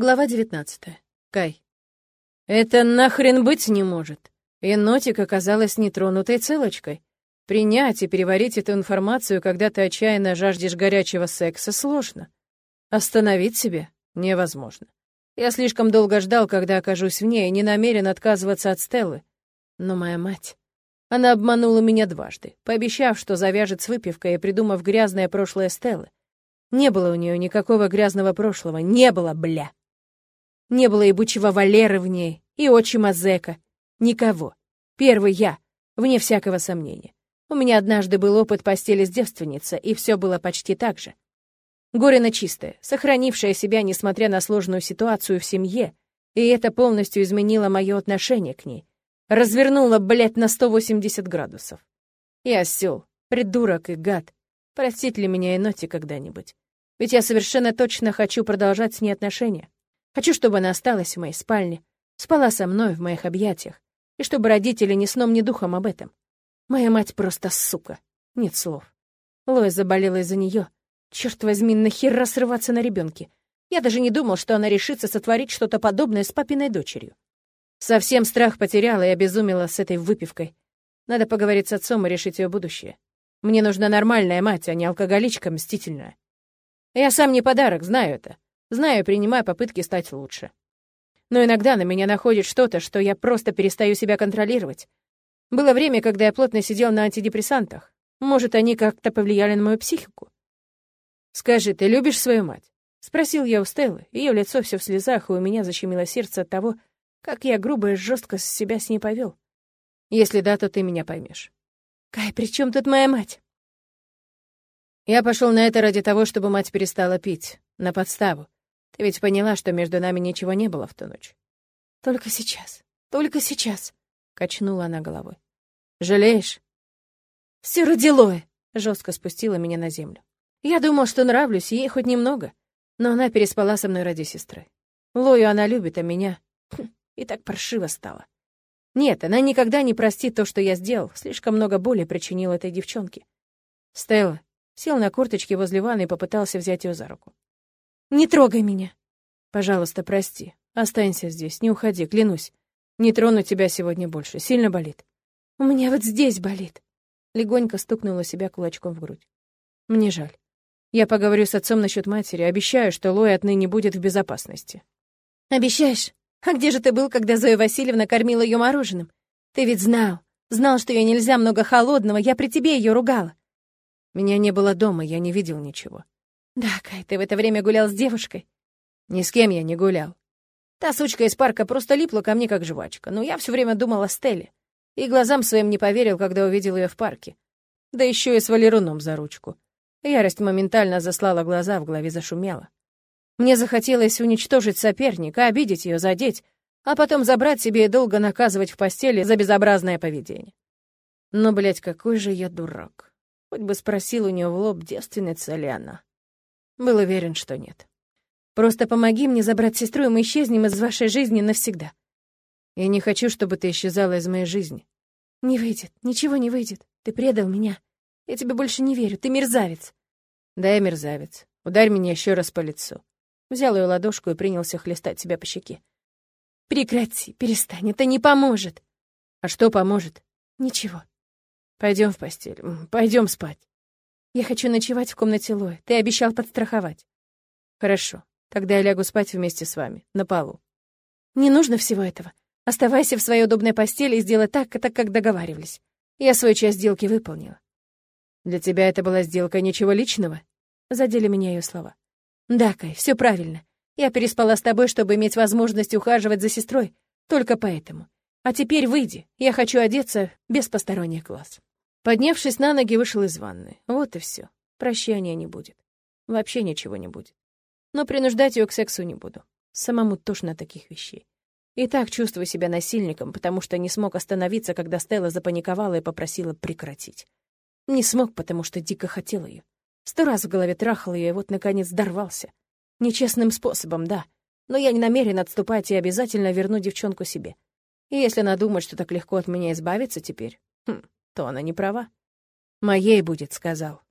Глава 19. Кай. Это нахрен быть не может. Енотик оказалась нетронутой целочкой. Принять и переварить эту информацию, когда ты отчаянно жаждешь горячего секса, сложно. Остановить себя невозможно. Я слишком долго ждал, когда окажусь в ней, и не намерен отказываться от Стеллы. Но моя мать... Она обманула меня дважды, пообещав, что завяжет с выпивкой и придумав грязное прошлое Стеллы. Не было у нее никакого грязного прошлого. Не было, бля. Не было и бычьего Валеры в ней, и отчима Зека. Никого. Первый я, вне всякого сомнения. У меня однажды был опыт постели с девственницей, и все было почти так же. Горина чистая, сохранившая себя, несмотря на сложную ситуацию в семье, и это полностью изменило мое отношение к ней. Развернуло, блядь, на 180 градусов. Я осел, придурок и гад. Простит ли меня еноти когда-нибудь? Ведь я совершенно точно хочу продолжать с ней отношения. Хочу, чтобы она осталась в моей спальне, спала со мной в моих объятиях, и чтобы родители ни сном, ни духом об этом. Моя мать просто сука. Нет слов. Лоя заболела из-за нее. Черт возьми, нахера срываться на ребенке? Я даже не думал, что она решится сотворить что-то подобное с папиной дочерью. Совсем страх потеряла и обезумела с этой выпивкой. Надо поговорить с отцом и решить ее будущее. Мне нужна нормальная мать, а не алкоголичка мстительная. Я сам не подарок, знаю это. Знаю, принимаю попытки стать лучше. Но иногда на меня находит что-то, что я просто перестаю себя контролировать. Было время, когда я плотно сидел на антидепрессантах. Может, они как-то повлияли на мою психику? «Скажи, ты любишь свою мать?» — спросил я у Стеллы. Ее лицо все в слезах, и у меня защемило сердце от того, как я грубо и жестко себя с ней повел. Если да, то ты меня поймешь. «Кай, при чем тут моя мать?» Я пошел на это ради того, чтобы мать перестала пить. На подставу. Ты ведь поняла, что между нами ничего не было в ту ночь. Только сейчас. Только сейчас. Качнула она головой. Жалеешь? Все родилое. Жестко спустила меня на землю. Я думал, что нравлюсь ей хоть немного, но она переспала со мной ради сестры. Лою она любит, а меня... И так паршиво стало. Нет, она никогда не простит то, что я сделал. Слишком много боли причинил этой девчонке. Стелла сел на корточки возле ванны и попытался взять ее за руку. Не трогай меня. Пожалуйста, прости. Останься здесь, не уходи, клянусь. Не трону тебя сегодня больше. Сильно болит? У меня вот здесь болит. Легонько стукнула себя кулачком в грудь. Мне жаль. Я поговорю с отцом насчет матери, обещаю, что Лоя отныне будет в безопасности. Обещаешь? А где же ты был, когда Зоя Васильевна кормила ее мороженым? Ты ведь знал, знал, что ей нельзя много холодного, я при тебе ее ругала. Меня не было дома, я не видел ничего. «Да, Кай, ты в это время гулял с девушкой?» «Ни с кем я не гулял. Та сучка из парка просто липла ко мне как жвачка, но я все время думал о Стелле. И глазам своим не поверил, когда увидел ее в парке. Да еще и с Валеруном за ручку. Ярость моментально заслала глаза, в голове зашумела. Мне захотелось уничтожить соперника, обидеть ее, задеть, а потом забрать себе и долго наказывать в постели за безобразное поведение. Но, блядь, какой же я дурак. Хоть бы спросил у нее в лоб, девственница ли она. Был уверен, что нет. Просто помоги мне забрать сестру, и мы исчезнем из вашей жизни навсегда. Я не хочу, чтобы ты исчезала из моей жизни. Не выйдет, ничего не выйдет. Ты предал меня. Я тебе больше не верю, ты мерзавец. Да, я мерзавец. Ударь меня еще раз по лицу. Взял ее ладошку и принялся хлестать себя по щеке. Прекрати, перестань, это не поможет. А что поможет? Ничего. Пойдем в постель, пойдем спать. Я хочу ночевать в комнате Лои. Ты обещал подстраховать. Хорошо. Тогда я лягу спать вместе с вами, на полу. Не нужно всего этого. Оставайся в своей удобной постели и сделай так, так, как договаривались. Я свою часть сделки выполнила. Для тебя это была сделка ничего личного? Задели меня ее слова. Да, Кай, все правильно. Я переспала с тобой, чтобы иметь возможность ухаживать за сестрой. Только поэтому. А теперь выйди. Я хочу одеться без посторонних глаз. Поднявшись на ноги, вышел из ванны. Вот и все. Прощания не будет. Вообще ничего не будет. Но принуждать ее к сексу не буду. Самому тошно таких вещей. И так чувствую себя насильником, потому что не смог остановиться, когда Стелла запаниковала и попросила прекратить. Не смог, потому что дико хотел ее. Сто раз в голове трахал ее, и вот, наконец, дорвался. Нечестным способом, да. Но я не намерен отступать и обязательно верну девчонку себе. И если она думает, что так легко от меня избавиться теперь, хм, то она не права. «Моей будет», — сказал.